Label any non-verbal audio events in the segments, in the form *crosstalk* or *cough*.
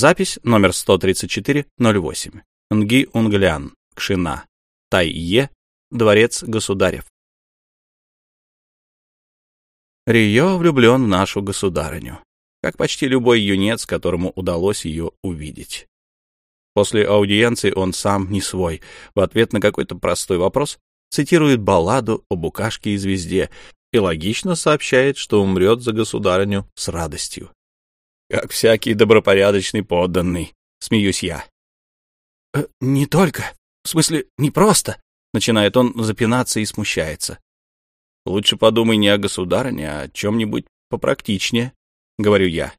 Запись номер 13408. Нги Унглян, Кшина, Тайе, Дворец Государев. Рио влюблен в нашу государыню, как почти любой юнец, которому удалось ее увидеть. После аудиенции он сам не свой. В ответ на какой-то простой вопрос цитирует балладу о букашке и звезде и логично сообщает, что умрет за государыню с радостью. Как всякий добропорядочный подданный, смеюсь я. «Э, «Не только. В смысле, не просто», — начинает он запинаться и смущается. «Лучше подумай не о государыне, а о чем-нибудь попрактичнее», — говорю я.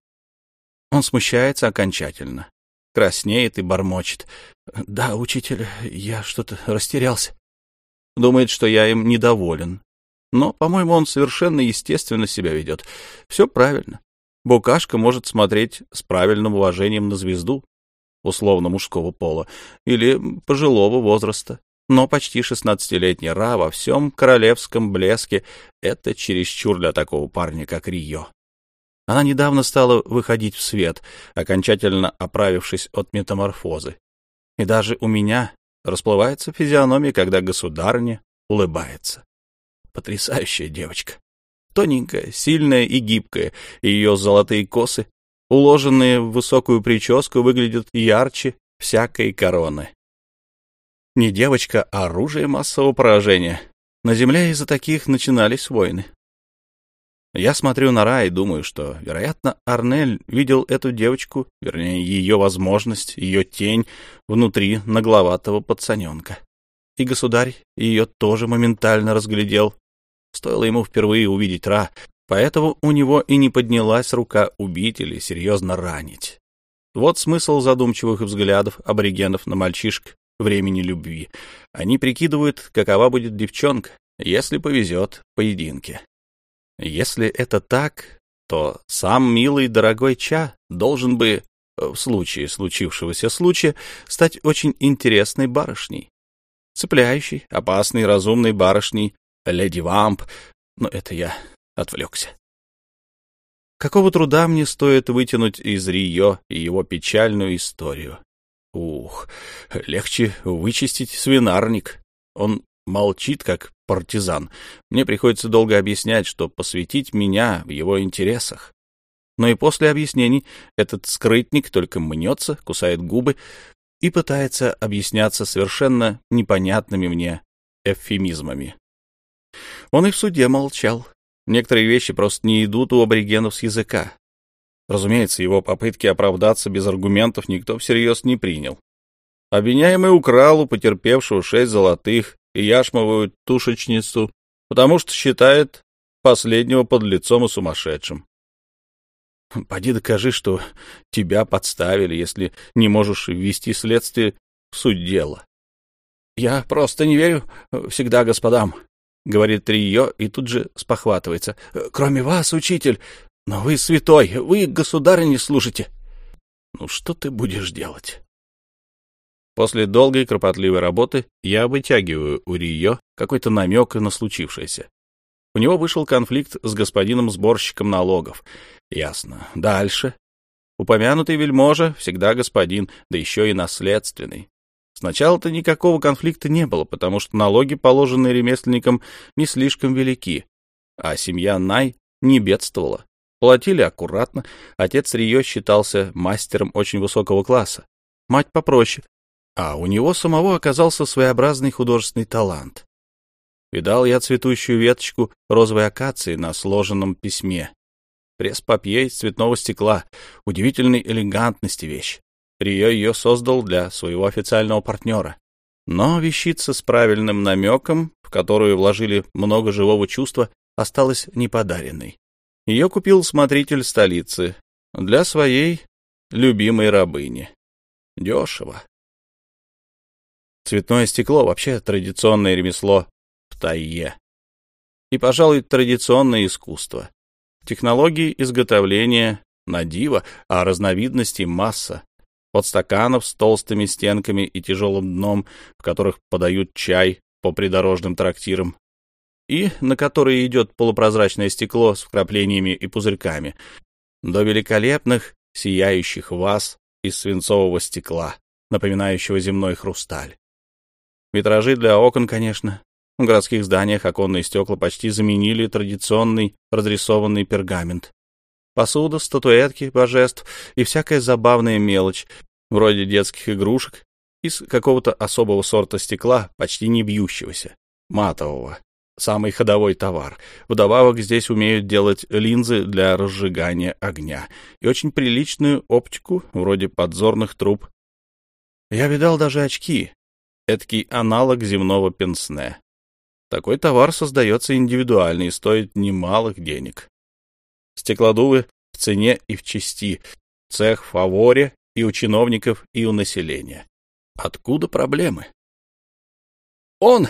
Он смущается окончательно, краснеет и бормочет. «Да, учитель, я что-то растерялся». Думает, что я им недоволен. Но, по-моему, он совершенно естественно себя ведет. Все правильно. Букашка может смотреть с правильным уважением на звезду, условно мужского пола, или пожилого возраста. Но почти шестнадцатилетний Ра во всем королевском блеске — это чересчур для такого парня, как Рио. Она недавно стала выходить в свет, окончательно оправившись от метаморфозы. И даже у меня расплывается физиономия, когда государыня улыбается. Потрясающая девочка. Тоненькая, сильная и гибкая, ее золотые косы, уложенные в высокую прическу, выглядят ярче всякой короны. Не девочка, а оружие массового поражения. На земле из-за таких начинались войны. Я смотрю на Ра и думаю, что, вероятно, Арнель видел эту девочку, вернее, ее возможность, ее тень внутри нагловатого пацаненка. И государь ее тоже моментально разглядел, Стоило ему впервые увидеть Ра, поэтому у него и не поднялась рука убить или серьезно ранить. Вот смысл задумчивых взглядов аборигенов на мальчишек времени любви. Они прикидывают, какова будет девчонка, если повезет поединке. Если это так, то сам милый дорогой Ча должен бы, в случае случившегося случая, стать очень интересной барышней. Цепляющей, опасной, разумной барышней, леди Вамп, но это я отвлекся. Какого труда мне стоит вытянуть из Рио его печальную историю? Ух, легче вычистить свинарник. Он молчит, как партизан. Мне приходится долго объяснять, что посвятить меня в его интересах. Но и после объяснений этот скрытник только мнется, кусает губы и пытается объясняться совершенно непонятными мне эвфемизмами. Он и в суде молчал. Некоторые вещи просто не идут у аборигенов с языка. Разумеется, его попытки оправдаться без аргументов никто всерьез не принял. Обвиняемый украл у потерпевшего шесть золотых и яшмовую тушечницу, потому что считает последнего под лицом и сумасшедшим. Поди докажи, что тебя подставили, если не можешь ввести следствие в суть дела. Я просто не верю всегда господам, — говорит Рио и тут же спохватывается. «Э, — Кроме вас, учитель, но вы святой, вы государя не служите. Ну что ты будешь делать? После долгой кропотливой работы я вытягиваю у Рио какой-то намек на случившееся. У него вышел конфликт с господином сборщиком налогов. Ясно. Дальше. Упомянутый вельможа всегда господин, да еще и наследственный. Сначала-то никакого конфликта не было, потому что налоги, положенные ремесленникам, не слишком велики, а семья Най не бедствовала. Платили аккуратно, отец Рио считался мастером очень высокого класса, мать попроще, а у него самого оказался своеобразный художественный талант. Видал я цветущую веточку розовой акации на сложенном письме. Пресс-папье из цветного стекла, удивительной элегантности вещь. Рио ее создал для своего официального партнера. Но вещица с правильным намеком, в которую вложили много живого чувства, осталась неподаренной. Ее купил смотритель столицы для своей любимой рабыни. Дешево. Цветное стекло — вообще традиционное ремесло в Тайе. И, пожалуй, традиционное искусство. Технологии изготовления на диво, а разновидностей масса от стаканов с толстыми стенками и тяжелым дном, в которых подают чай по придорожным трактирам, и на которые идет полупрозрачное стекло с вкраплениями и пузырьками, до великолепных сияющих ваз из свинцового стекла, напоминающего земной хрусталь. Витражи для окон, конечно. В городских зданиях оконные стекла почти заменили традиционный разрисованный пергамент. Посуда, статуэтки, божеств и всякая забавная мелочь, вроде детских игрушек, из какого-то особого сорта стекла, почти не бьющегося, матового. Самый ходовой товар. Вдобавок здесь умеют делать линзы для разжигания огня и очень приличную оптику, вроде подзорных труб. Я видал даже очки, эдакий аналог земного пенсне. Такой товар создается индивидуально и стоит немалых денег. Стеклодувы в цене и в части, цех в фаворе и у чиновников, и у населения. Откуда проблемы? Он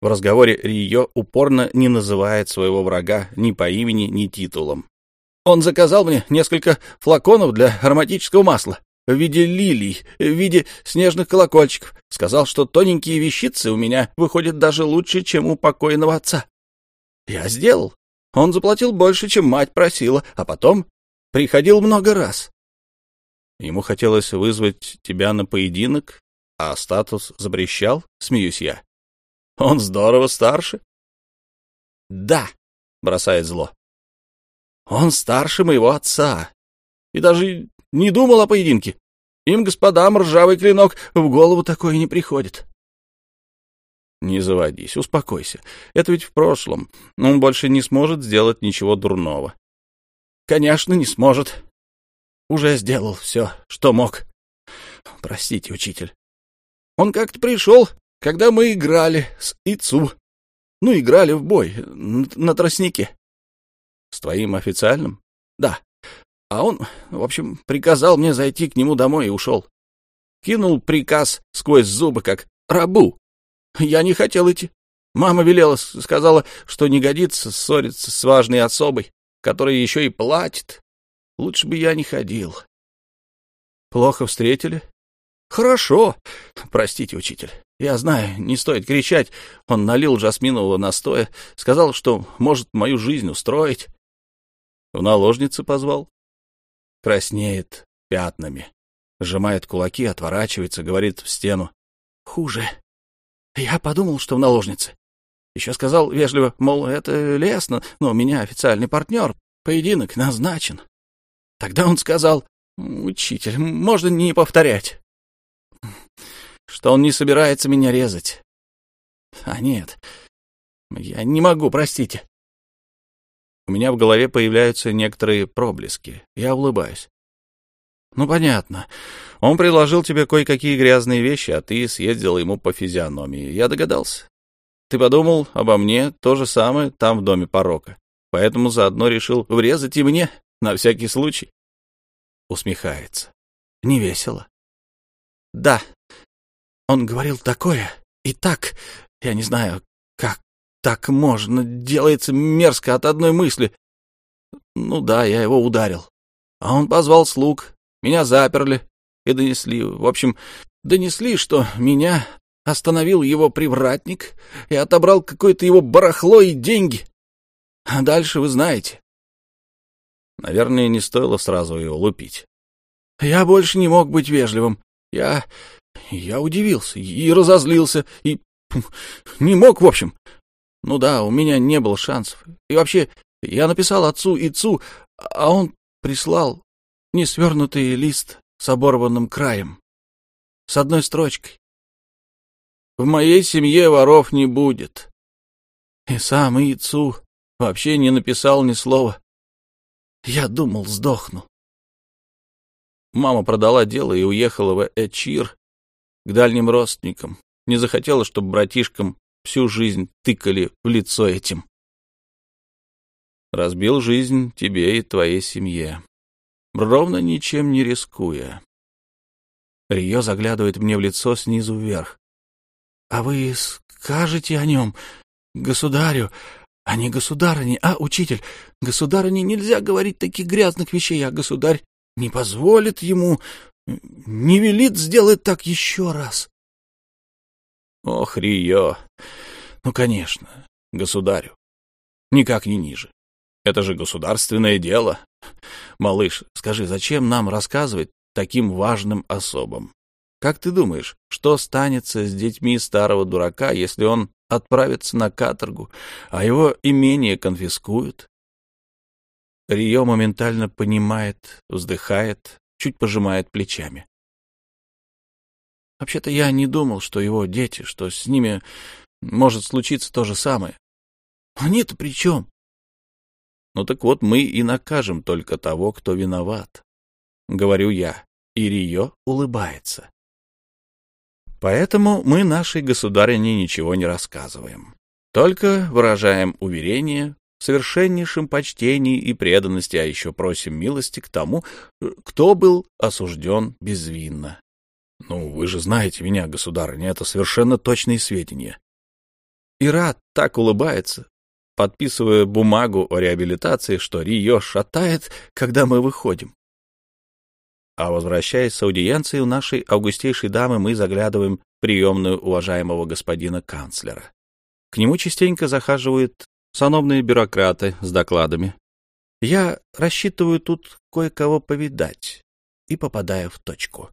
в разговоре Рио упорно не называет своего врага ни по имени, ни титулом. Он заказал мне несколько флаконов для ароматического масла в виде лилий, в виде снежных колокольчиков. Сказал, что тоненькие вещицы у меня выходят даже лучше, чем у покойного отца. Я сделал. Он заплатил больше, чем мать просила, а потом приходил много раз. Ему хотелось вызвать тебя на поединок, а статус запрещал, смеюсь я. Он здорово старше. Да, бросает зло. Он старше моего отца. И даже не думал о поединке. Им, господам, ржавый клинок в голову такое не приходит. Не заводись, успокойся. Это ведь в прошлом. Он больше не сможет сделать ничего дурного. Конечно, не сможет. Уже сделал все, что мог. Простите, учитель. Он как-то пришел, когда мы играли с Ицу. Ну, играли в бой на тростнике. С твоим официальным? Да. А он, в общем, приказал мне зайти к нему домой и ушел. Кинул приказ сквозь зубы, как рабу. Я не хотел идти. Мама велела, сказала, что не годится ссориться с важной особой, которая еще и платит. Лучше бы я не ходил. Плохо встретили? Хорошо. Простите, учитель. Я знаю, не стоит кричать. Он налил жасминового настоя, сказал, что может мою жизнь устроить. В наложнице позвал. Краснеет пятнами. Сжимает кулаки, отворачивается, говорит в стену. Хуже. Я подумал, что в наложнице. Еще сказал вежливо, мол, это лестно, но у меня официальный партнер. Поединок назначен. Тогда он сказал, учитель, можно не повторять что он не собирается меня резать. А нет, я не могу, простите. У меня в голове появляются некоторые проблески. Я улыбаюсь. Ну, понятно. Он предложил тебе кое-какие грязные вещи, а ты съездил ему по физиономии. Я догадался. Ты подумал обо мне то же самое там, в доме порока. Поэтому заодно решил врезать и мне, на всякий случай. Усмехается. Не весело. Да, он говорил такое и так, я не знаю, как так можно, делается мерзко от одной мысли. Ну да, я его ударил. А он позвал слуг, меня заперли и донесли. В общем, донесли, что меня остановил его привратник и отобрал какое-то его барахло и деньги. А дальше вы знаете. Наверное, не стоило сразу его лупить. Я больше не мог быть вежливым. Я я удивился и разозлился, и не мог, в общем. Ну да, у меня не было шансов. И вообще, я написал отцу и цу, а он прислал несвернутый лист с оборванным краем, с одной строчкой. В моей семье воров не будет. И сам Ицу вообще не написал ни слова. Я думал, сдохну. Мама продала дело и уехала в Эчир, к дальним родственникам. Не захотела, чтобы братишкам всю жизнь тыкали в лицо этим. Разбил жизнь тебе и твоей семье, ровно ничем не рискуя. Рио заглядывает мне в лицо снизу вверх. — А вы скажете о нем, государю, а не государыне, а, учитель? Государыне нельзя говорить таких грязных вещей, а государь не позволит ему не велит сделать так еще раз. Ох, Рио! Ну, конечно, государю. Никак не ниже. Это же государственное дело. Малыш, скажи, зачем нам рассказывать таким важным особам. Как ты думаешь, что станется с детьми старого дурака, если он отправится на каторгу, а его имение конфискуют? Рио моментально понимает, вздыхает, чуть пожимает плечами. Вообще-то я не думал, что его дети, что с ними может случиться то же самое. Они-то при чем? Ну так вот, мы и накажем только того, кто виноват. Говорю я, и Рио улыбается. Поэтому мы нашей государине ничего не рассказываем. Только выражаем уверение в совершеннейшем почтении и преданности, а еще просим милости к тому, кто был осужден безвинно. Ну, вы же знаете меня, государыня, это совершенно точные сведения. Ират так улыбается, подписывая бумагу о реабилитации, что Рио шатает, когда мы выходим. А возвращаясь с аудиенции у нашей августейшей дамы, мы заглядываем в приемную уважаемого господина канцлера. К нему частенько захаживают сановные бюрократы с докладами. Я рассчитываю тут кое-кого повидать и попадаю в точку.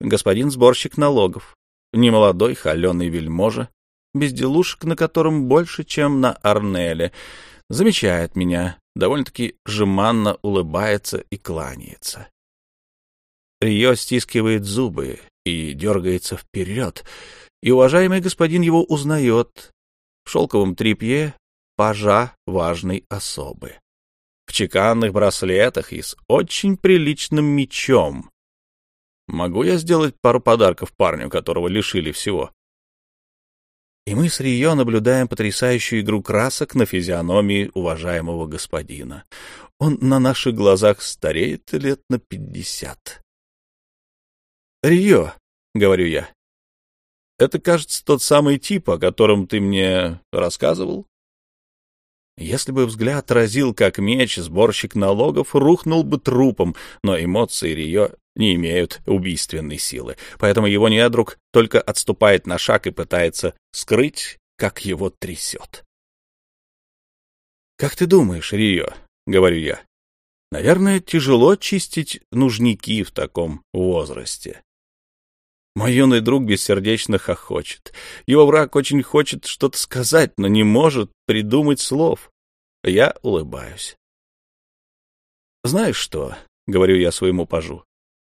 Господин сборщик налогов, немолодой холеный вельможа, безделушек на котором больше, чем на Арнеле, замечает меня, довольно-таки жеманно улыбается и кланяется. Рио стискивает зубы и дергается вперед, и уважаемый господин его узнает в шелковом тряпье пажа важной особы, в чеканных браслетах и с очень приличным мечом. Могу я сделать пару подарков парню, которого лишили всего? И мы с Рио наблюдаем потрясающую игру красок на физиономии уважаемого господина. Он на наших глазах стареет лет на пятьдесят. «Рио», — говорю я, — «это, кажется, тот самый тип, о котором ты мне рассказывал?» Если бы взгляд разил как меч, сборщик налогов рухнул бы трупом, но эмоции Рио не имеют убийственной силы, поэтому его недруг только отступает на шаг и пытается скрыть, как его трясет. «Как ты думаешь, Рио?» — говорю я. «Наверное, тяжело чистить нужники в таком возрасте». Мой юный друг бессердечно хохочет. Его враг очень хочет что-то сказать, но не может придумать слов. Я улыбаюсь. «Знаешь что?» — говорю я своему пажу.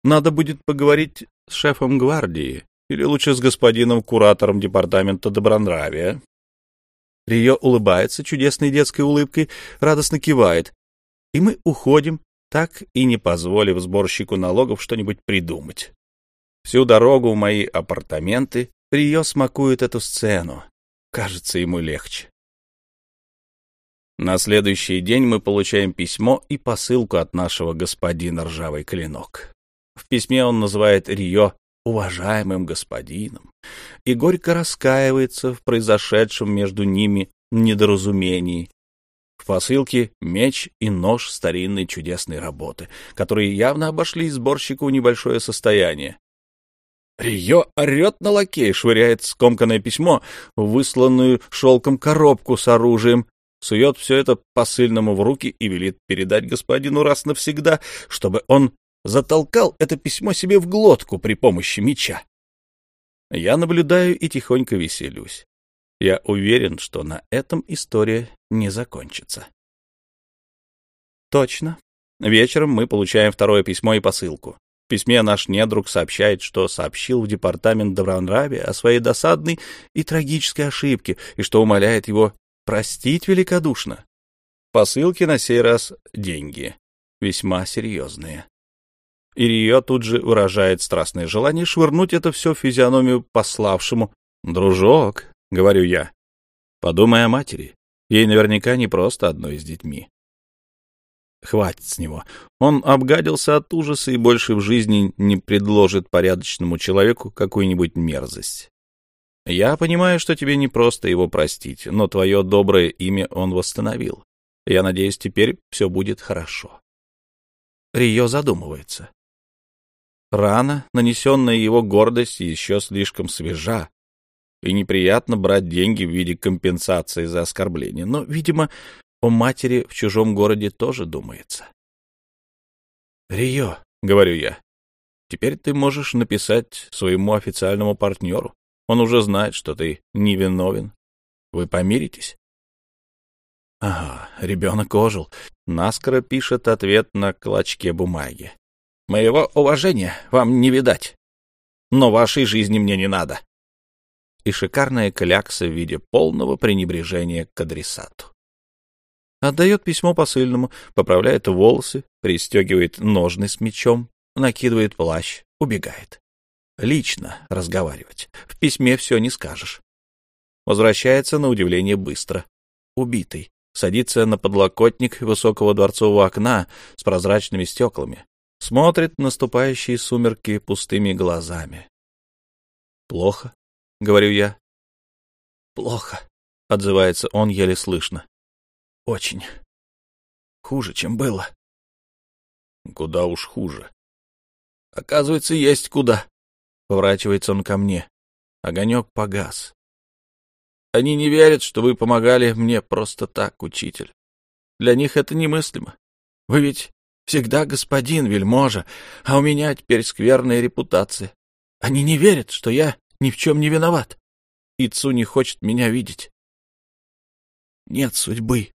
«Надо будет поговорить с шефом гвардии, или лучше с господином куратором департамента добронравия». Рио улыбается чудесной детской улыбкой, радостно кивает, и мы уходим, так и не позволив сборщику налогов что-нибудь придумать. Всю дорогу в мои апартаменты Рио смакует эту сцену. Кажется, ему легче. На следующий день мы получаем письмо и посылку от нашего господина Ржавый Клинок. В письме он называет Рио уважаемым господином и горько раскаивается в произошедшем между ними недоразумении. В посылке меч и нож старинной чудесной работы, которые явно обошли сборщику небольшое состояние. Рио орет на лакея, швыряет скомканное письмо высланную шелком коробку с оружием, сует все это посыльному в руки и велит передать господину раз навсегда, чтобы он затолкал это письмо себе в глотку при помощи меча. Я наблюдаю и тихонько веселюсь. Я уверен, что на этом история не закончится. Точно. Вечером мы получаем второе письмо и посылку письме наш недруг сообщает, что сообщил в департамент добронравия о своей досадной и трагической ошибке, и что умоляет его простить великодушно. Посылки на сей раз деньги, весьма серьезные. Ирио тут же выражает страстное желание швырнуть это все в физиономию пославшему. «Дружок», — говорю я, — «подумай о матери. Ей наверняка не просто одной с детьми. Хватит с него. Он обгадился от ужаса и больше в жизни не предложит порядочному человеку какую-нибудь мерзость. Я понимаю, что тебе не просто его простить, но твое доброе имя он восстановил. Я надеюсь, теперь все будет хорошо. Рио задумывается. Рана, нанесенная его гордость, еще слишком свежа, и неприятно брать деньги в виде компенсации за оскорбление, но, видимо, о матери в чужом городе тоже думается. «Рио», — говорю я, Теперь ты можешь написать своему официальному партнеру. Он уже знает, что ты невиновен. Вы помиритесь? Ага, ребенок ожил. Наскоро пишет ответ на клочке бумаги. Моего уважения вам не видать. Но вашей жизни мне не надо. И шикарная клякса в виде полного пренебрежения к адресату. Отдает письмо посыльному, поправляет волосы, пристегивает ножны с мечом, накидывает плащ, убегает. Лично разговаривать. В письме все не скажешь. Возвращается на удивление быстро. Убитый. Садится на подлокотник высокого дворцового окна с прозрачными стеклами. Смотрит наступающие сумерки пустыми глазами. «Плохо», — говорю я. «Плохо», — отзывается он еле слышно. Очень. Хуже, чем было. Куда уж хуже. Оказывается, есть куда. Поворачивается он ко мне. Огонек погас. Они не верят, что вы помогали мне просто так, учитель. Для них это немыслимо. Вы ведь всегда господин, вельможа, а у меня теперь скверная репутация. Они не верят, что я ни в чем не виноват. Ицу не хочет меня видеть. Нет судьбы.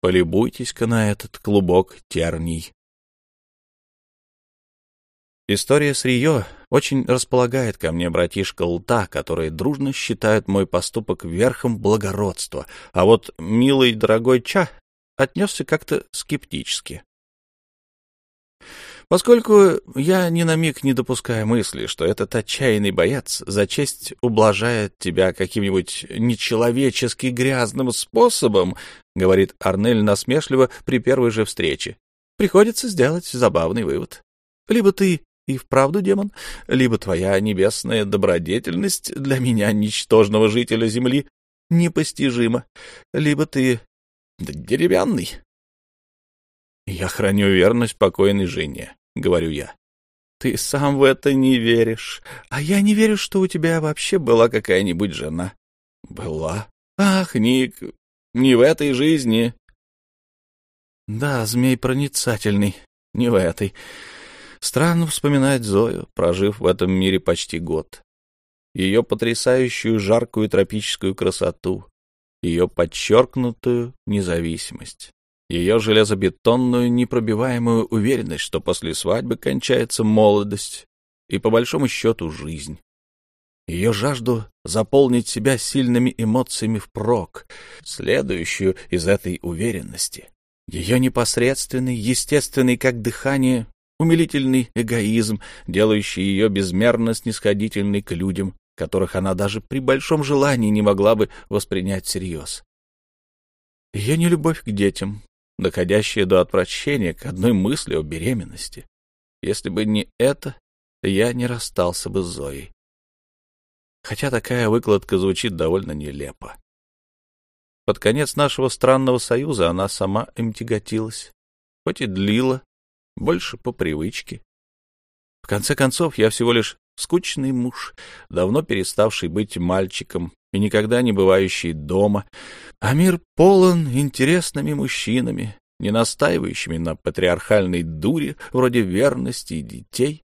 Полюбуйтесь-ка на этот клубок терний. История с Рио очень располагает ко мне братишка Лта, которые дружно считают мой поступок верхом благородства, а вот милый дорогой Ча отнесся как-то скептически. Поскольку я ни на миг не допускаю мысли, что этот отчаянный боец за честь ублажает тебя каким-нибудь нечеловечески грязным способом, — говорит Арнель насмешливо при первой же встрече, — приходится сделать забавный вывод. Либо ты и вправду демон, либо твоя небесная добродетельность для меня, ничтожного жителя Земли, непостижима, либо ты деревянный. Я храню верность покойной жене. — говорю я. «Ты сам в это не веришь. А я не верю, что у тебя вообще была какая-нибудь жена». «Была? Ах, Ник, не в этой жизни». «Да, змей проницательный, не в этой. Странно вспоминать Зою, прожив в этом мире почти год. Ее потрясающую жаркую тропическую красоту, ее подчеркнутую независимость ее железобетонную непробиваемую уверенность, что после свадьбы кончается молодость и, по большому счету, жизнь. Ее жажду заполнить себя сильными эмоциями впрок, следующую из этой уверенности. Ее непосредственный, естественный, как дыхание, умилительный эгоизм, делающий ее безмерно снисходительной к людям, которых она даже при большом желании не могла бы воспринять всерьез. Ее нелюбовь к детям, доходящее до отвращения к одной мысли о беременности. Если бы не это, я не расстался бы с Зоей. Хотя такая выкладка звучит довольно нелепо. Под конец нашего странного союза она сама им тяготилась, хоть и длила, больше по привычке. В конце концов, я всего лишь скучный муж, давно переставший быть мальчиком и никогда не бывающий дома, а мир полон интересными мужчинами, не настаивающими на патриархальной дуре вроде верности и детей,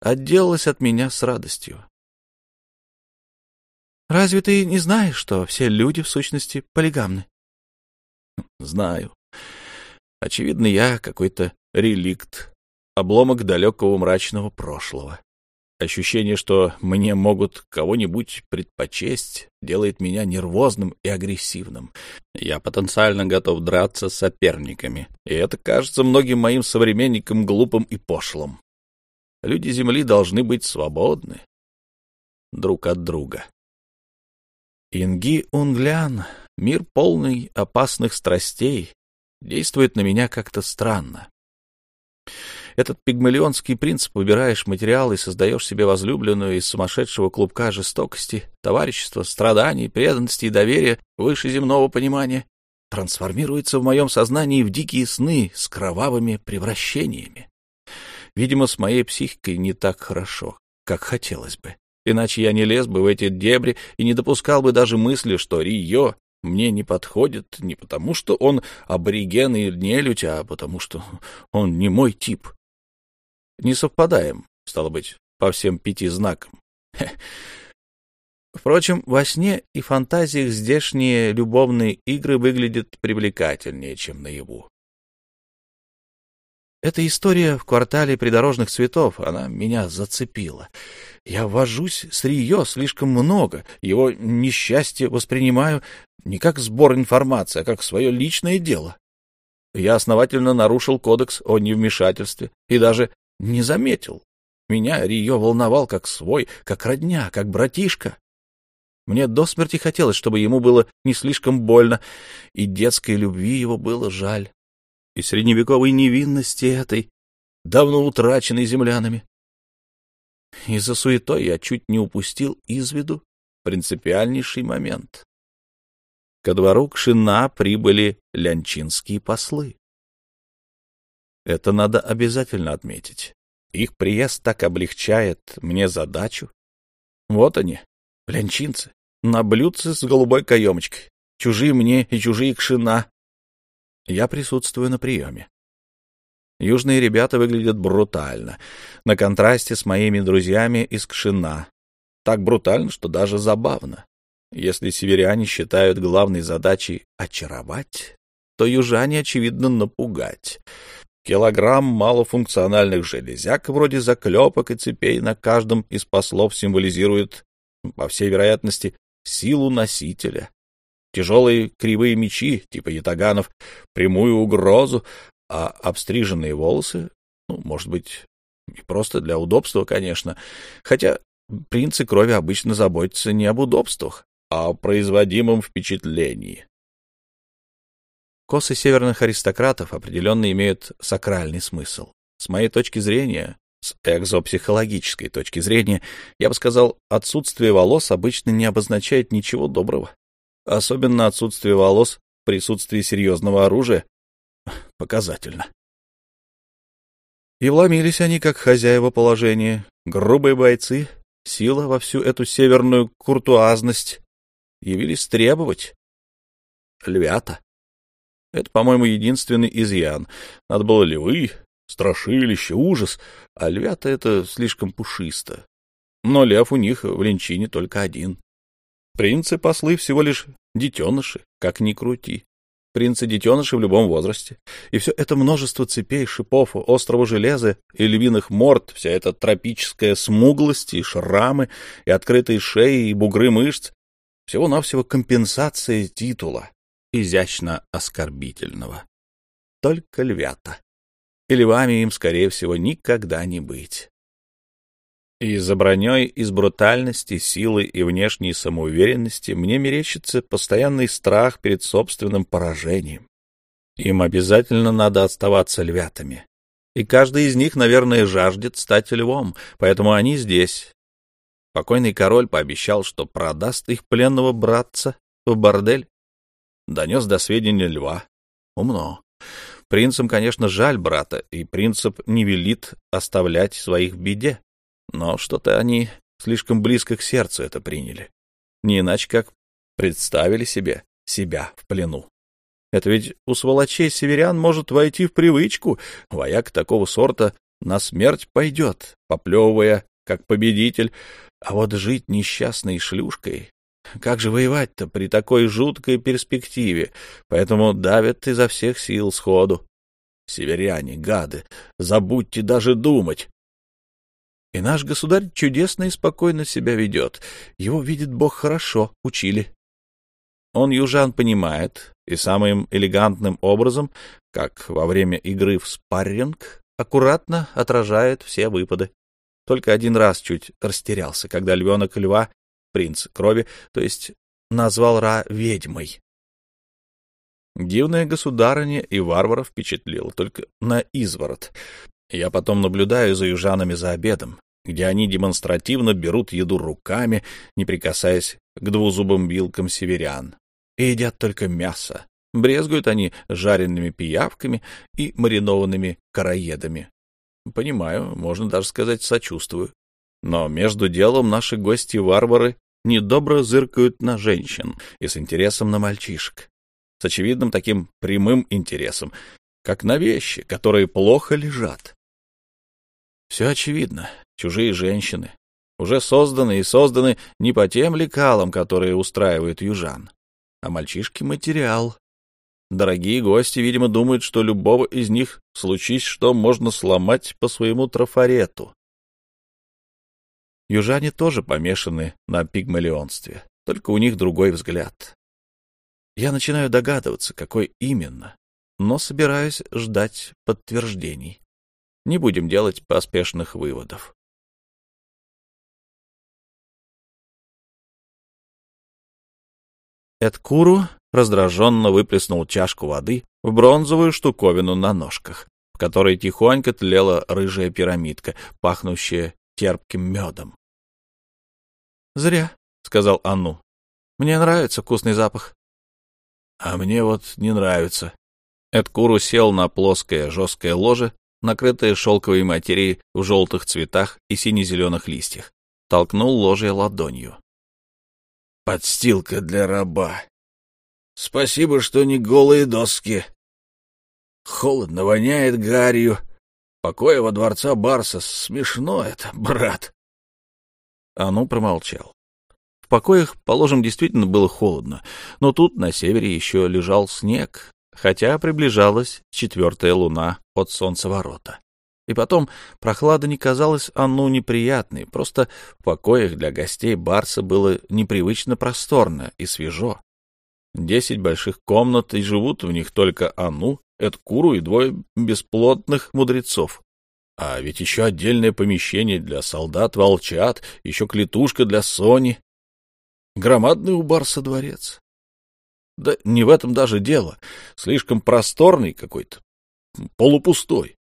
отделалась от меня с радостью. «Разве ты не знаешь, что все люди, в сущности, полигамны?» «Знаю. Очевидно, я какой-то реликт, обломок далекого мрачного прошлого. Ощущение, что мне могут кого-нибудь предпочесть, делает меня нервозным и агрессивным. Я потенциально готов драться с соперниками, и это кажется многим моим современникам глупым и пошлым. Люди Земли должны быть свободны друг от друга. Инги Унглян, мир полный опасных страстей, действует на меня как-то странно. Этот пигмалионский принцип выбираешь материал и создаешь себе возлюбленную из сумасшедшего клубка жестокости, товарищества, страданий, преданности и доверия выше земного понимания, трансформируется в моем сознании в дикие сны с кровавыми превращениями. Видимо, с моей психикой не так хорошо, как хотелось бы. Иначе я не лез бы в эти дебри и не допускал бы даже мысли, что Рио мне не подходит не потому, что он абориген и нелюдь, а потому что он не мой тип. Не совпадаем, стало быть, по всем пяти знакам. *laughs* Впрочем, во сне и фантазиях здешние любовные игры выглядят привлекательнее, чем наяву. Эта история в квартале придорожных цветов, она меня зацепила. Я вожусь с Рио слишком много, его несчастье воспринимаю не как сбор информации, а как свое личное дело. Я основательно нарушил кодекс о невмешательстве и даже не заметил. Меня Рио волновал как свой, как родня, как братишка. Мне до смерти хотелось, чтобы ему было не слишком больно, и детской любви его было жаль, и средневековой невинности этой, давно утраченной землянами. Из-за суетой я чуть не упустил из виду принципиальнейший момент. Ко двору Кшина прибыли лянчинские послы. Это надо обязательно отметить. Их приезд так облегчает мне задачу. Вот они, лянчинцы, на блюдце с голубой каемочкой. Чужие мне и чужие Кшина. Я присутствую на приеме. Южные ребята выглядят брутально, на контрасте с моими друзьями из Кшина. Так брутально, что даже забавно. Если северяне считают главной задачей очаровать, то южане, очевидно, напугать. Килограмм малофункциональных железяк, вроде заклепок и цепей, на каждом из послов символизирует, по всей вероятности, силу носителя. Тяжелые кривые мечи, типа ятаганов, прямую угрозу, а обстриженные волосы, ну, может быть, и просто для удобства, конечно, хотя принцы крови обычно заботятся не об удобствах, а о производимом впечатлении. Косы северных аристократов определенно имеют сакральный смысл. С моей точки зрения, с экзопсихологической точки зрения, я бы сказал, отсутствие волос обычно не обозначает ничего доброго. Особенно отсутствие волос в присутствии серьезного оружия показательно. И вломились они, как хозяева положения, грубые бойцы, сила во всю эту северную куртуазность, явились требовать. Львята. Это, по-моему, единственный изъян. Надо было львы, страшилище, ужас, а львята — это слишком пушисто. Но лев у них в Ленчине только один. Принцы-послы всего лишь детеныши, как ни крути принцы-детеныши в любом возрасте. И все это множество цепей, шипов, острого железа и львиных морд, вся эта тропическая смуглость и шрамы, и открытые шеи, и бугры мышц, всего-навсего компенсация титула, изящно оскорбительного. Только львята. И львами им, скорее всего, никогда не быть. И за броней из брутальности, силы и внешней самоуверенности мне мерещится постоянный страх перед собственным поражением. Им обязательно надо оставаться львятами. И каждый из них, наверное, жаждет стать львом, поэтому они здесь. Покойный король пообещал, что продаст их пленного братца в бордель. Донес до сведения льва. Умно. Принцам, конечно, жаль брата, и принцип не велит оставлять своих в беде. Но что-то они слишком близко к сердцу это приняли. Не иначе как представили себе себя в плену. Это ведь у сволочей северян может войти в привычку. Вояк такого сорта на смерть пойдет, поплевывая, как победитель. А вот жить несчастной шлюшкой... Как же воевать-то при такой жуткой перспективе? Поэтому давят изо всех сил сходу. Северяне, гады, забудьте даже думать. И наш государь чудесно и спокойно себя ведет. Его видит Бог хорошо, учили. Он южан понимает и самым элегантным образом, как во время игры в спарринг, аккуратно отражает все выпады. Только один раз чуть растерялся, когда львенок льва, принц крови, то есть назвал Ра ведьмой. Дивная государыня и варвара впечатлила только на изворот. Я потом наблюдаю за южанами за обедом где они демонстративно берут еду руками, не прикасаясь к двузубым вилкам северян, и едят только мясо. Брезгуют они жареными пиявками и маринованными короедами. Понимаю, можно даже сказать, сочувствую. Но между делом наши гости-варвары недобро зыркают на женщин и с интересом на мальчишек. С очевидным таким прямым интересом, как на вещи, которые плохо лежат. Все очевидно. Чужие женщины. Уже созданы и созданы не по тем лекалам, которые устраивают южан. А мальчишки — материал. Дорогие гости, видимо, думают, что любого из них, случись что, можно сломать по своему трафарету. Южане тоже помешаны на пигмалионстве, только у них другой взгляд. Я начинаю догадываться, какой именно, но собираюсь ждать подтверждений. Не будем делать поспешных выводов. Эдкуру раздраженно выплеснул чашку воды в бронзовую штуковину на ножках, в которой тихонько тлела рыжая пирамидка, пахнущая терпким медом. «Зря», — сказал Анну. «Мне нравится вкусный запах». «А мне вот не нравится». Эдкуру сел на плоское жесткое ложе, накрытое шелковой материей в желтых цветах и сине-зеленых листьях. Толкнул ложе ладонью. «Подстилка для раба. Спасибо, что не голые доски. Холодно воняет гарью. Покоя во дворца Барса. Смешно это, брат. Ану промолчал. В покоях, положим, действительно было холодно, но тут на севере еще лежал снег, хотя приближалась четвертая луна от солнцеворота. И потом прохлада не казалась Анну неприятной, просто в покоях для гостей Барса было непривычно просторно и свежо. Десять больших комнат, и живут в них только Ану, Эдкуру и двое бесплотных мудрецов. А ведь еще отдельное помещение для солдат-волчат, еще клетушка для Сони. Громадный у Барса дворец. Да не в этом даже дело. Слишком просторный какой-то, полупустой.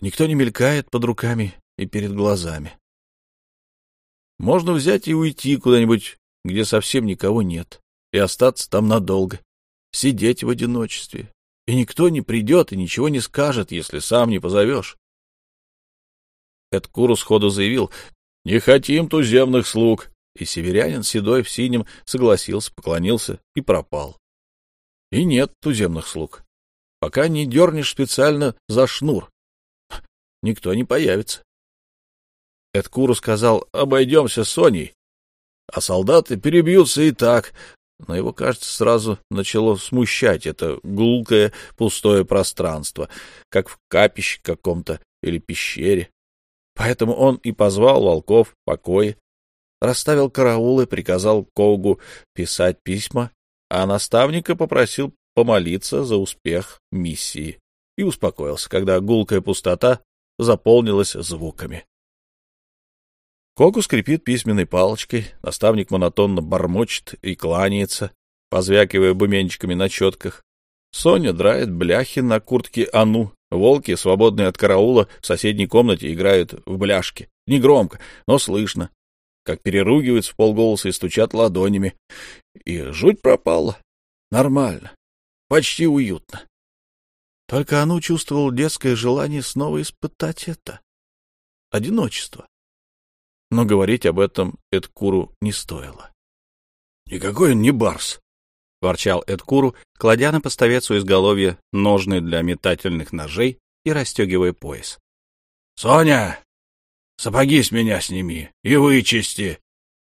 Никто не мелькает под руками и перед глазами. Можно взять и уйти куда-нибудь, где совсем никого нет, и остаться там надолго, сидеть в одиночестве. И никто не придет и ничего не скажет, если сам не позовешь. Эдкуру сходу заявил «Не хотим туземных слуг», и северянин, седой в синем, согласился, поклонился и пропал. И нет туземных слуг. Пока не дернешь специально за шнур, никто не появится. Эдкуру сказал «Обойдемся с Соней», а солдаты перебьются и так, но его, кажется, сразу начало смущать это гулкое пустое пространство, как в капище каком-то или пещере. Поэтому он и позвал волков в покое, расставил караулы, приказал Когу писать письма, а наставника попросил помолиться за успех миссии и успокоился, когда гулкая пустота заполнилась звуками. Когу скрипит письменной палочкой, наставник монотонно бормочет и кланяется, позвякивая буменчиками на четках. Соня драет бляхи на куртке Ану, Волки, свободные от караула, в соседней комнате играют в бляшки. Негромко, но слышно, как переругиваются в полголоса и стучат ладонями. И жуть пропала. Нормально. Почти уютно. Только Ану чувствовал детское желание снова испытать это. Одиночество. Но говорить об этом Эдкуру не стоило. Никакой он не барс. — ворчал Эдкуру, кладя на поставец у изголовья ножны для метательных ножей и расстегивая пояс. — Соня, сапоги с меня сними и вычисти.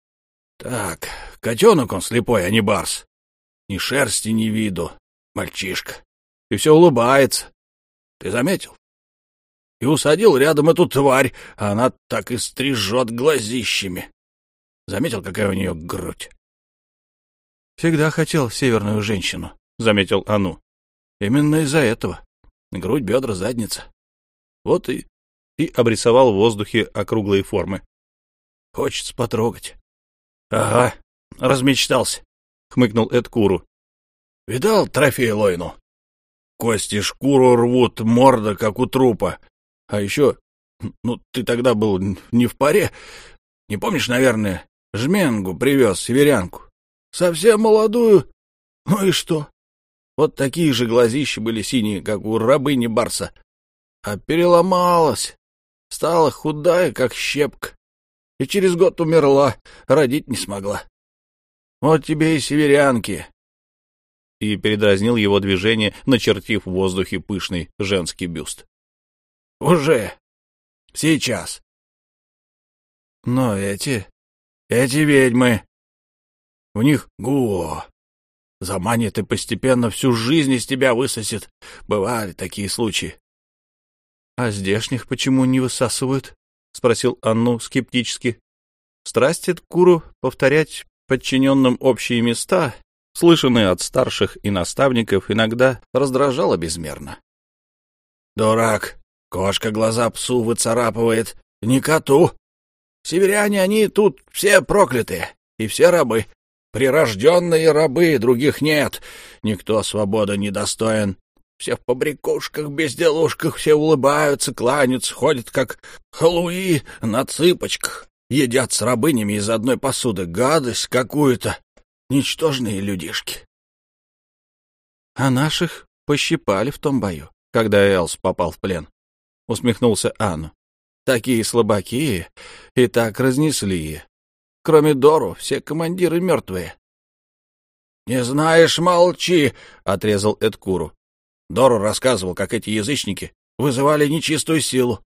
— Так, котенок он слепой, а не барс. Ни шерсти, ни виду. Мальчишка. И все улыбается. Ты заметил? И усадил рядом эту тварь, а она так и стрижет глазищами. Заметил, какая у нее грудь? Всегда хотел северную женщину, — заметил Ану. Именно из-за этого. Грудь, бедра, задница. Вот и... И обрисовал в воздухе округлые формы. Хочется потрогать. — Ага, размечтался, — хмыкнул Эдкуру. — Видал трофей Лойну? Кости шкуру рвут, морда, как у трупа. А еще... Ну, ты тогда был не в паре. Не помнишь, наверное, жменгу привез, северянку. Совсем молодую? Ну и что? Вот такие же глазища были синие, как у рабыни Барса. А переломалась, стала худая, как щепка. И через год умерла, родить не смогла. Вот тебе и северянки. И передразнил его движение, начертив в воздухе пышный женский бюст. Уже. Сейчас. Но эти... эти ведьмы... У них гуо. Заманит и постепенно всю жизнь из тебя высосет. Бывали такие случаи. — А здешних почему не высасывают? — спросил Анну скептически. Страсть Куру повторять подчиненным общие места, слышанные от старших и наставников, иногда раздражала безмерно. «Дурак! Кошка глаза псу выцарапывает, не коту! Северяне они тут все проклятые, и все рабы. Прирожденные рабы, других нет. Никто свободы не достоин. Все в побрякушках, безделушках, все улыбаются, кланяются, ходят как халуи на цыпочках. Едят с рабынями из одной посуды. Гадость какую-то. Ничтожные людишки. А наших пощипали в том бою, когда Элс попал в плен. Усмехнулся Анну. Такие слабаки и так разнесли. Кроме Дору, все командиры мертвые. — Не знаешь, молчи! — отрезал Эдкуру. Дору рассказывал, как эти язычники вызывали нечистую силу.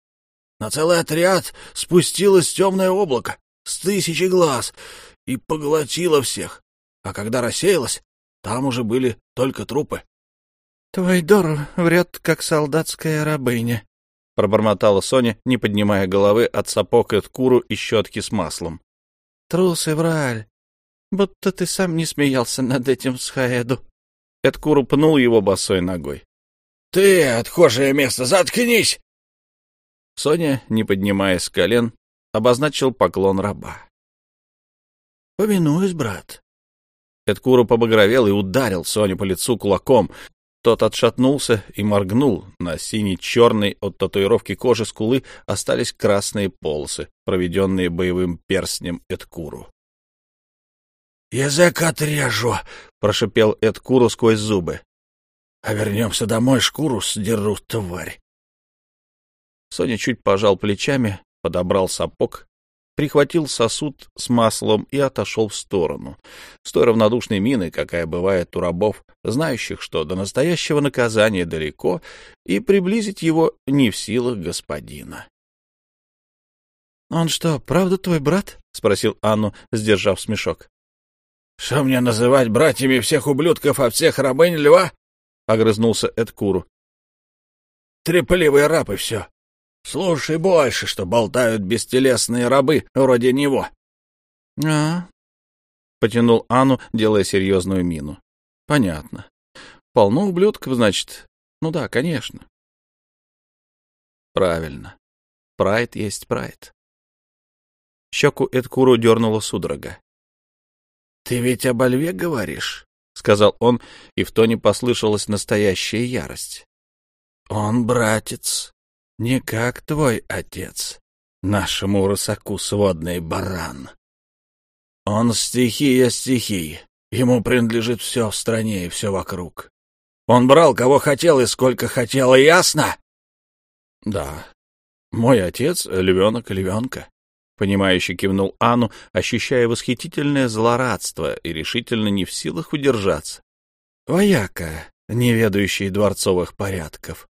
На целый отряд спустилось темное облако с тысячи глаз и поглотило всех. А когда рассеялось, там уже были только трупы. — Твой Дор врет, как солдатская рабыня, — пробормотала Соня, не поднимая головы от сапог и ткуру и щетки с маслом. — Трус и враль. Будто ты сам не смеялся над этим с Хаэду. Эдкуру пнул его босой ногой. — Ты, отхожее место, заткнись! Соня, не поднимаясь с колен, обозначил поклон раба. — Повинуюсь, брат. Эдкуру побагровел и ударил Соню по лицу кулаком. Тот отшатнулся и моргнул. На синий-черной от татуировки кожи скулы остались красные полосы, проведенные боевым перстнем Эдкуру. — Язык отрежу! — прошипел Эдкуру сквозь зубы. — А вернемся домой, шкуру сдеру, тварь. Соня чуть пожал плечами, подобрал сапог, прихватил сосуд с маслом и отошел в сторону, с той равнодушной миной, какая бывает у рабов, знающих, что до настоящего наказания далеко, и приблизить его не в силах господина. — Он что, правда твой брат? — спросил Анну, сдержав смешок. — Что мне называть братьями всех ублюдков, а всех рабынь льва? — огрызнулся Эдкуру. — Трепливый раб и все. Слушай больше, что болтают бестелесные рабы вроде него. — А, — потянул Анну, делая серьезную мину. — Понятно. Полно ублюдков, значит. Ну да, конечно. Правильно. Прайд есть прайд. Щеку Эдкуру дернула судорога. — Ты ведь обо льве говоришь? — сказал он, и в тоне послышалась настоящая ярость. — Он братец, не как твой отец, нашему рысаку сводный баран. Он стихия стихий, ему принадлежит все в стране и все вокруг. Он брал кого хотел и сколько хотел, ясно? — Да, мой отец — львенок-львенка, — понимающе кивнул Анну, ощущая восхитительное злорадство и решительно не в силах удержаться. Вояка, не ведающий дворцовых порядков,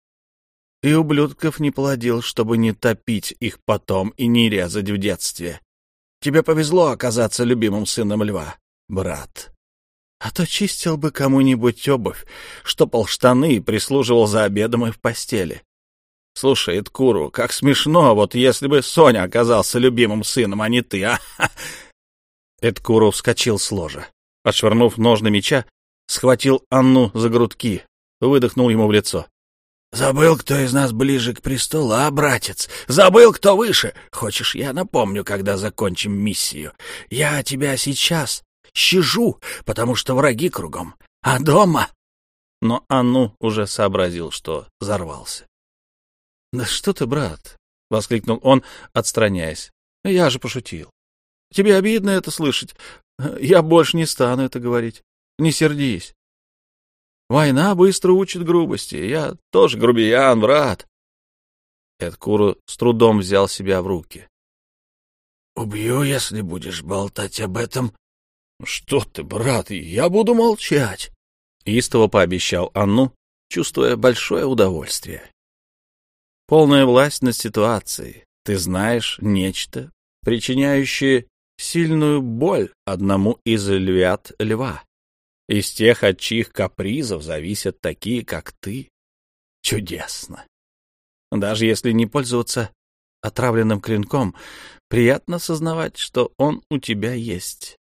и ублюдков не плодил, чтобы не топить их потом и не резать в детстве. Тебе повезло оказаться любимым сыном льва, брат. А то чистил бы кому-нибудь обувь, штопал штаны и прислуживал за обедом и в постели. Слушай, Эдкуру, как смешно, вот если бы Соня оказался любимым сыном, а не ты, а? *laughs* Эдкуру вскочил с ложа. Отшвырнув ножны меча, схватил Анну за грудки, выдохнул ему в лицо. Забыл, кто из нас ближе к престолу, а, братец? Забыл, кто выше? Хочешь, я напомню, когда закончим миссию? Я тебя сейчас щажу, потому что враги кругом. А дома...» Но Анну уже сообразил, что взорвался. «Да что ты, брат!» — воскликнул он, отстраняясь. «Я же пошутил. Тебе обидно это слышать. Я больше не стану это говорить. Не сердись. Война быстро учит грубости. Я тоже грубиян, брат. Эдкуру с трудом взял себя в руки. — Убью, если будешь болтать об этом. — Что ты, брат, я буду молчать. Истово пообещал Анну, чувствуя большое удовольствие. Полная власть над ситуацией, Ты знаешь нечто, причиняющее сильную боль одному из львят льва, из тех, от чьих капризов зависят такие, как ты. Чудесно. Даже если не пользоваться отравленным клинком, приятно сознавать, что он у тебя есть.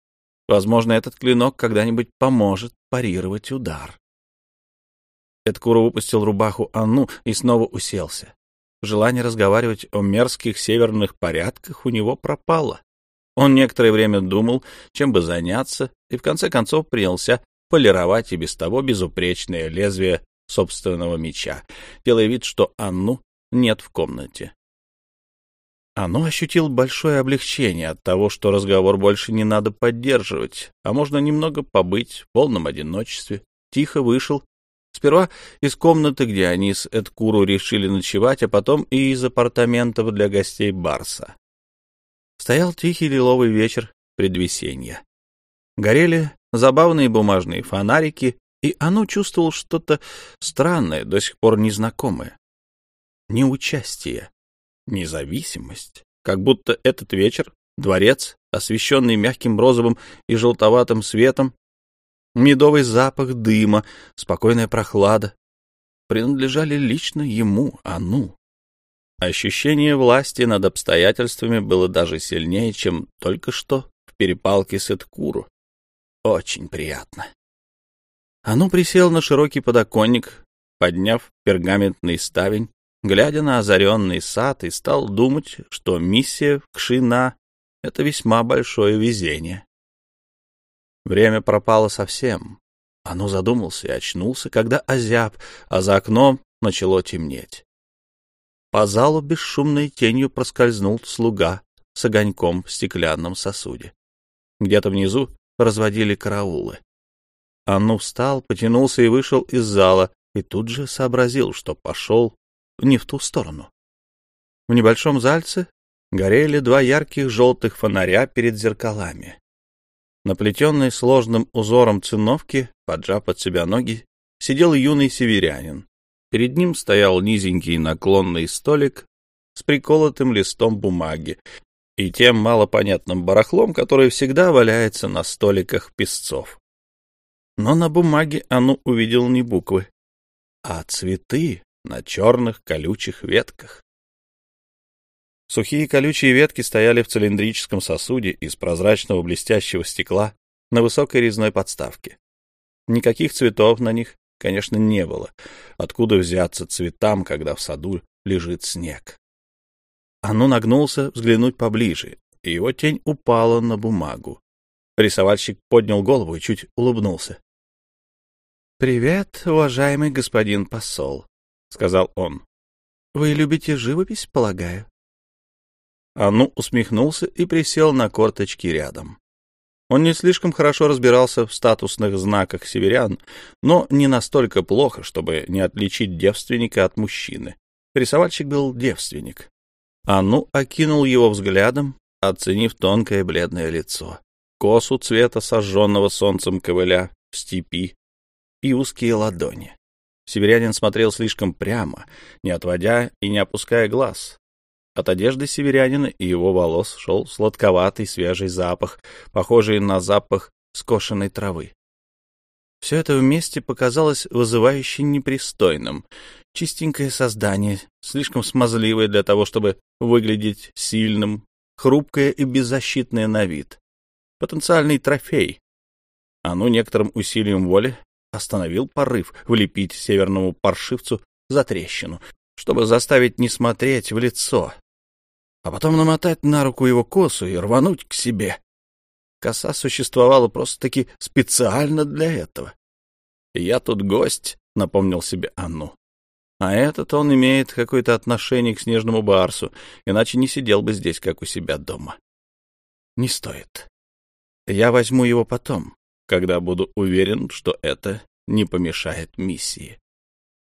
Возможно, этот клинок когда-нибудь поможет парировать удар. Эдкура выпустил рубаху Анну и снова уселся. Желание разговаривать о мерзких северных порядках у него пропало. Он некоторое время думал, чем бы заняться, и в конце концов принялся полировать и без того безупречное лезвие собственного меча, делая вид, что Анну нет в комнате. Оно ощутил большое облегчение от того, что разговор больше не надо поддерживать, а можно немного побыть в полном одиночестве. Тихо вышел. Сперва из комнаты, где они с Эдкуру решили ночевать, а потом и из апартаментов для гостей Барса. Стоял тихий лиловый вечер предвесенья. Горели забавные бумажные фонарики, и оно чувствовал что-то странное, до сих пор незнакомое. Неучастие независимость, как будто этот вечер, дворец, освещенный мягким розовым и желтоватым светом, медовый запах дыма, спокойная прохлада, принадлежали лично ему, Ану. Ощущение власти над обстоятельствами было даже сильнее, чем только что в перепалке с Эдкуру. Очень приятно. Ану присел на широкий подоконник, подняв пергаментный ставень, глядя на озаренный сад, и стал думать, что миссия Кшина — это весьма большое везение. Время пропало совсем. Оно задумался и очнулся, когда озяб, а за окном начало темнеть. По залу бесшумной тенью проскользнул слуга с огоньком в стеклянном сосуде. Где-то внизу разводили караулы. Анну встал, потянулся и вышел из зала, и тут же сообразил, что пошел не в ту сторону. В небольшом зальце горели два ярких желтых фонаря перед зеркалами. Наплетенный сложным узором циновки, поджав под себя ноги, сидел юный северянин. Перед ним стоял низенький наклонный столик с приколотым листом бумаги и тем малопонятным барахлом, которое всегда валяется на столиках песцов. Но на бумаге Ану увидел не буквы, а цветы на черных колючих ветках. Сухие колючие ветки стояли в цилиндрическом сосуде из прозрачного блестящего стекла на высокой резной подставке. Никаких цветов на них, конечно, не было. Откуда взяться цветам, когда в саду лежит снег? Оно нагнулся взглянуть поближе, и его тень упала на бумагу. Рисовальщик поднял голову и чуть улыбнулся. — Привет, уважаемый господин посол, — сказал он. — Вы любите живопись, полагаю? Ану усмехнулся и присел на корточки рядом. Он не слишком хорошо разбирался в статусных знаках северян, но не настолько плохо, чтобы не отличить девственника от мужчины. Рисовальщик был девственник. Ану окинул его взглядом, оценив тонкое бледное лицо, косу цвета сожженного солнцем ковыля в степи и узкие ладони. Северянин смотрел слишком прямо, не отводя и не опуская глаз. От одежды северянина и его волос шел сладковатый свежий запах, похожий на запах скошенной травы. Все это вместе показалось вызывающе непристойным. Чистенькое создание, слишком смазливое для того, чтобы выглядеть сильным, хрупкое и беззащитное на вид. Потенциальный трофей. Оно некоторым усилием воли остановил порыв влепить северному паршивцу за трещину, чтобы заставить не смотреть в лицо, а потом намотать на руку его косу и рвануть к себе. Коса существовала просто-таки специально для этого. «Я тут гость», — напомнил себе Анну. «А этот он имеет какое-то отношение к снежному барсу, иначе не сидел бы здесь, как у себя дома». «Не стоит. Я возьму его потом, когда буду уверен, что это не помешает миссии.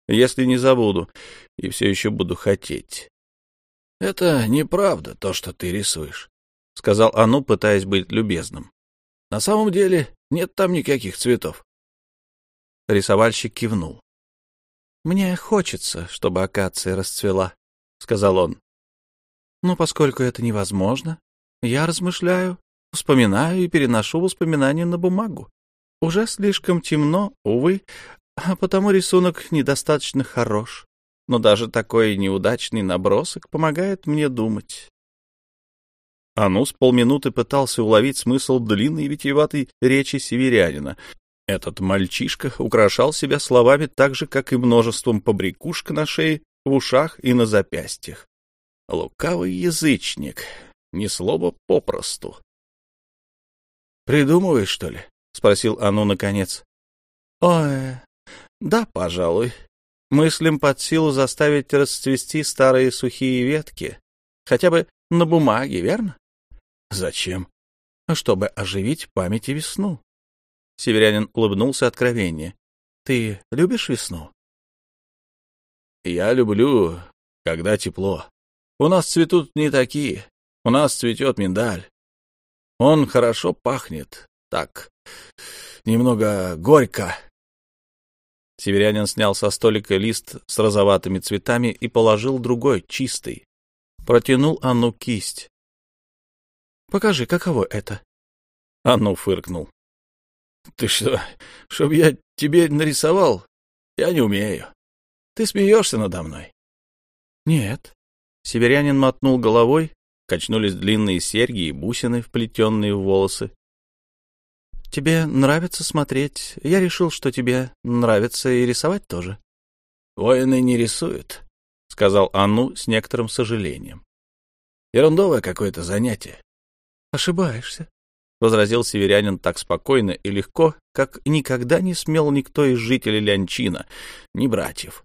Если не забуду и все еще буду хотеть. — Это неправда, то, что ты рисуешь, — сказал Ану, пытаясь быть любезным. — На самом деле нет там никаких цветов. Рисовальщик кивнул. — Мне хочется, чтобы акация расцвела, — сказал он. Но поскольку это невозможно, я размышляю, вспоминаю и переношу воспоминания на бумагу. Уже слишком темно, увы, а потому рисунок недостаточно хорош. Но даже такой неудачный набросок помогает мне думать. Анус полминуты пытался уловить смысл длинной витиеватой речи северянина. Этот мальчишка украшал себя словами так же, как и множеством побрякушек на шее, в ушах и на запястьях. Лукавый язычник, ни слова попросту. «Придумываешь, что ли?» — спросил Ану наконец. «Ой, да, пожалуй. Мыслим под силу заставить расцвести старые сухие ветки. Хотя бы на бумаге, верно? Зачем? Чтобы оживить память и весну. Северянин улыбнулся откровеннее. Ты любишь весну? Я люблю, когда тепло. У нас цветут не такие. У нас цветет миндаль. Он хорошо пахнет. Так, немного горько. Северянин снял со столика лист с розоватыми цветами и положил другой, чистый. Протянул Анну кисть. — Покажи, каково это? Анну фыркнул. — Ты что, чтоб я тебе нарисовал? Я не умею. Ты смеешься надо мной? — Нет. Северянин мотнул головой, качнулись длинные серьги и бусины, вплетенные в волосы. Тебе нравится смотреть. Я решил, что тебе нравится и рисовать тоже. — Воины не рисуют, — сказал Анну с некоторым сожалением. — Ерундовое какое-то занятие. — Ошибаешься, — возразил северянин так спокойно и легко, как никогда не смел никто из жителей Лянчина, ни братьев.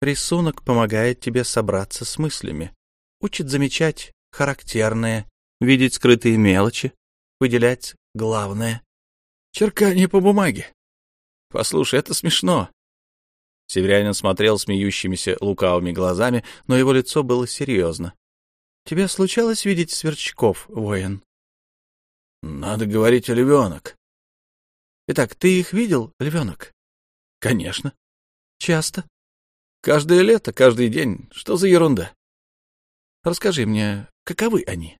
Рисунок помогает тебе собраться с мыслями, учит замечать характерное, видеть скрытые мелочи, выделять главное. Черкание по бумаге. Послушай, это смешно. Северянин смотрел смеющимися лукавыми глазами, но его лицо было серьезно. — Тебе случалось видеть сверчков, воин? — Надо говорить, львенок. — Итак, ты их видел, львенок? — Конечно. — Часто? — Каждое лето, каждый день. Что за ерунда? — Расскажи мне, каковы они?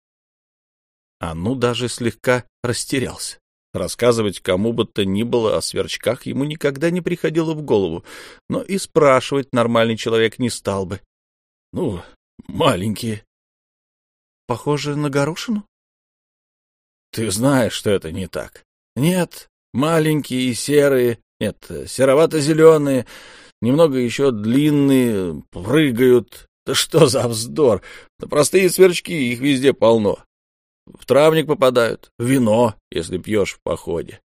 А ну даже слегка растерялся. Рассказывать кому бы то ни было о сверчках ему никогда не приходило в голову, но и спрашивать нормальный человек не стал бы. — Ну, маленькие. — Похоже на горошину? — Ты знаешь, что это не так. Нет, маленькие серые, нет, серовато-зеленые, немного еще длинные, прыгают. Да что за вздор! Да простые сверчки, их везде полно. В травник попадают, вино, если пьешь в походе.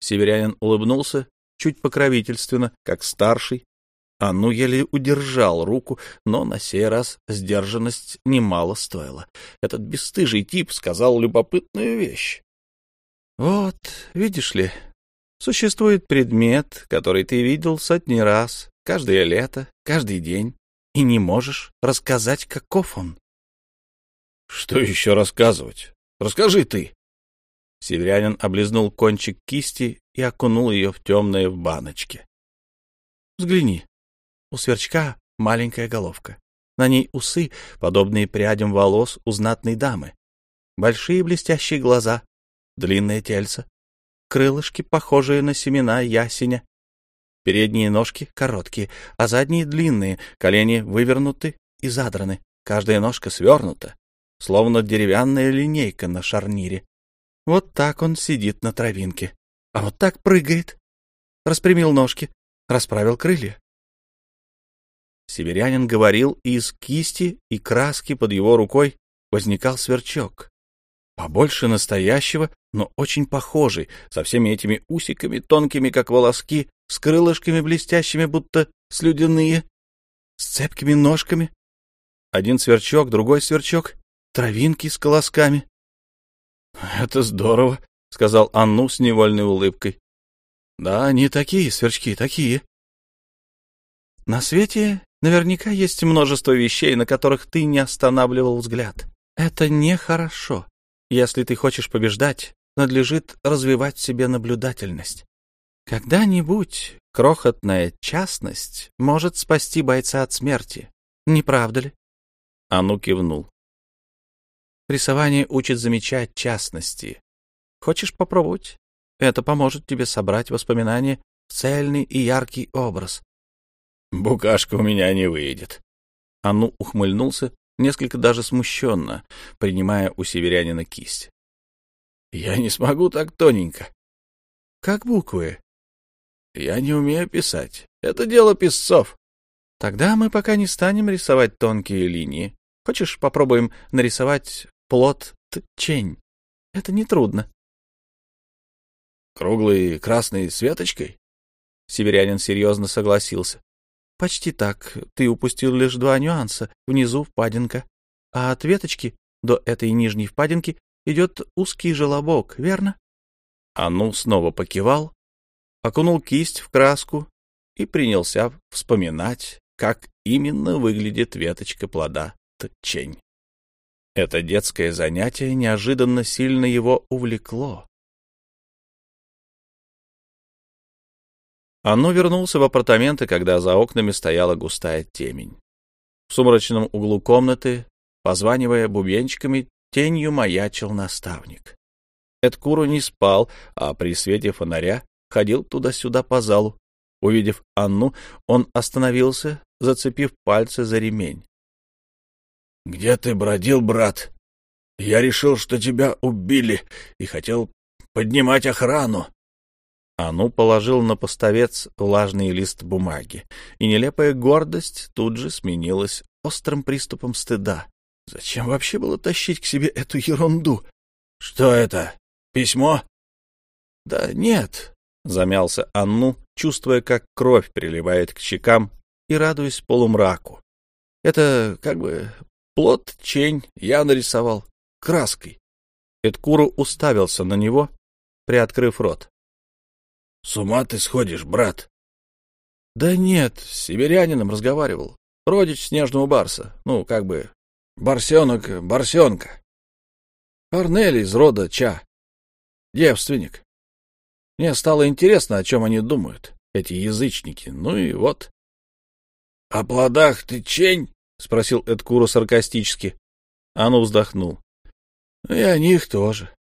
Северянин улыбнулся, чуть покровительственно, как старший. А ну еле удержал руку, но на сей раз сдержанность немало стоила. Этот бесстыжий тип сказал любопытную вещь. «Вот, видишь ли, существует предмет, который ты видел сотни раз, каждое лето, каждый день, и не можешь рассказать, каков он. Что еще рассказывать? Расскажи ты. Северянин облизнул кончик кисти и окунул ее в темное в баночке. Взгляни. У сверчка маленькая головка. На ней усы, подобные прядям волос у знатной дамы. Большие блестящие глаза, длинное тельце, крылышки, похожие на семена ясеня. Передние ножки короткие, а задние длинные, колени вывернуты и задраны, каждая ножка свернута словно деревянная линейка на шарнире. Вот так он сидит на травинке, а вот так прыгает. Распрямил ножки, расправил крылья. Северянин говорил, и из кисти и краски под его рукой возникал сверчок. Побольше настоящего, но очень похожий, со всеми этими усиками, тонкими, как волоски, с крылышками блестящими, будто слюдяные, с цепкими ножками. Один сверчок, другой сверчок, травинки с колосками. — Это здорово, — сказал Анну с невольной улыбкой. — Да, они такие, сверчки, такие. На свете наверняка есть множество вещей, на которых ты не останавливал взгляд. Это нехорошо. Если ты хочешь побеждать, надлежит развивать в себе наблюдательность. Когда-нибудь крохотная частность может спасти бойца от смерти, не правда ли? Ану кивнул. Рисование учит замечать частности. Хочешь попробовать? Это поможет тебе собрать воспоминания в цельный и яркий образ. Букашка у меня не выйдет. Ану ухмыльнулся, несколько даже смущенно, принимая у северянина кисть. Я не смогу так тоненько. Как буквы? Я не умею писать. Это дело писцов. Тогда мы пока не станем рисовать тонкие линии. Хочешь, попробуем нарисовать плод тчень. Это нетрудно. Круглый красный с веточкой? Северянин серьезно согласился. Почти так. Ты упустил лишь два нюанса. Внизу впадинка, а от веточки до этой нижней впадинки идет узкий желобок, верно? Ану снова покивал, окунул кисть в краску и принялся вспоминать, как именно выглядит веточка плода тчень. Это детское занятие неожиданно сильно его увлекло. Анну вернулся в апартаменты, когда за окнами стояла густая темень. В сумрачном углу комнаты, позванивая бубенчиками, тенью маячил наставник. Эдкуру не спал, а при свете фонаря ходил туда-сюда по залу. Увидев Анну, он остановился, зацепив пальцы за ремень. — Где ты бродил, брат? Я решил, что тебя убили, и хотел поднимать охрану. Ану положил на поставец влажный лист бумаги, и нелепая гордость тут же сменилась острым приступом стыда. Зачем вообще было тащить к себе эту ерунду? — Что это? Письмо? — Да нет, — замялся Анну, чувствуя, как кровь приливает к щекам и радуясь полумраку. — Это как бы Плод чень я нарисовал краской. Эдкуру уставился на него, приоткрыв рот. — С ума ты сходишь, брат? — Да нет, с северянином разговаривал. Родич снежного барса. Ну, как бы, барсенок, барсенка. Арнель из рода Ча. Девственник. Мне стало интересно, о чем они думают, эти язычники. Ну и вот. — О плодах ты чень? — спросил Эдкуру саркастически. Ану вздохнул. — И о них тоже. —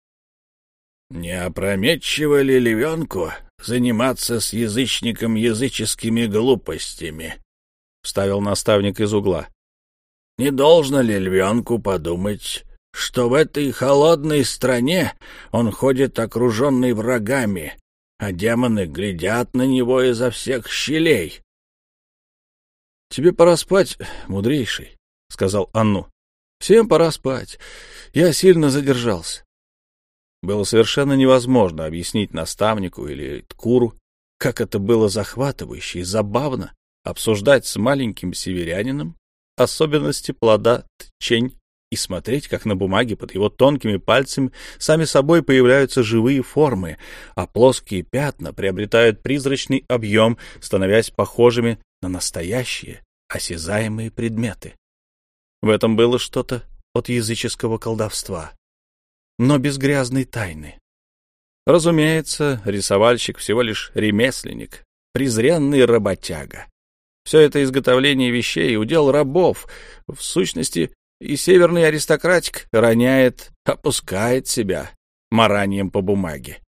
Не опрометчиво ли львенку заниматься с язычником языческими глупостями? — вставил наставник из угла. — Не должно ли львенку подумать, что в этой холодной стране он ходит окруженный врагами, а демоны глядят на него изо всех щелей? — Тебе пора спать, мудрейший, — сказал Анну. — Всем пора спать. Я сильно задержался. Было совершенно невозможно объяснить наставнику или Ткуру, как это было захватывающе и забавно обсуждать с маленьким северянином особенности плода тчень и смотреть, как на бумаге под его тонкими пальцами сами собой появляются живые формы, а плоские пятна приобретают призрачный объем, становясь похожими на настоящие, осязаемые предметы. В этом было что-то от языческого колдовства, но без грязной тайны. Разумеется, рисовальщик всего лишь ремесленник, презренный работяга. Все это изготовление вещей — удел рабов. В сущности, и северный аристократик роняет, опускает себя маранием по бумаге.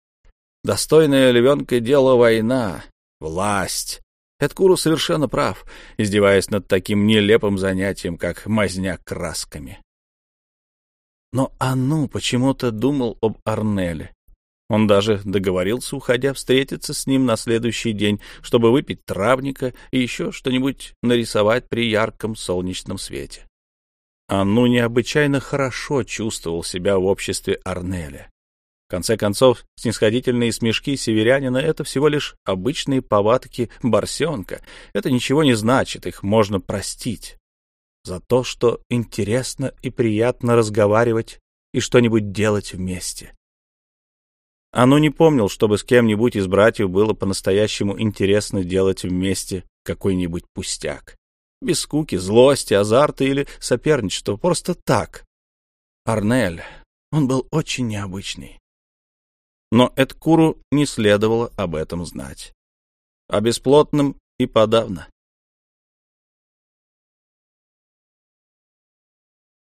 Достойное львенка — дело война, власть, Эдкуру совершенно прав, издеваясь над таким нелепым занятием, как мазня красками. Но Анну почему-то думал об Арнеле. Он даже договорился, уходя, встретиться с ним на следующий день, чтобы выпить травника и еще что-нибудь нарисовать при ярком солнечном свете. Анну необычайно хорошо чувствовал себя в обществе Арнеля. В конце концов, снисходительные смешки северянина — это всего лишь обычные повадки барсенка. Это ничего не значит, их можно простить. За то, что интересно и приятно разговаривать и что-нибудь делать вместе. Оно не помнил, чтобы с кем-нибудь из братьев было по-настоящему интересно делать вместе какой-нибудь пустяк. Без скуки, злости, азарта или соперничества, просто так. Арнель, он был очень необычный. Но Эдкуру не следовало об этом знать. А бесплотным и подавно.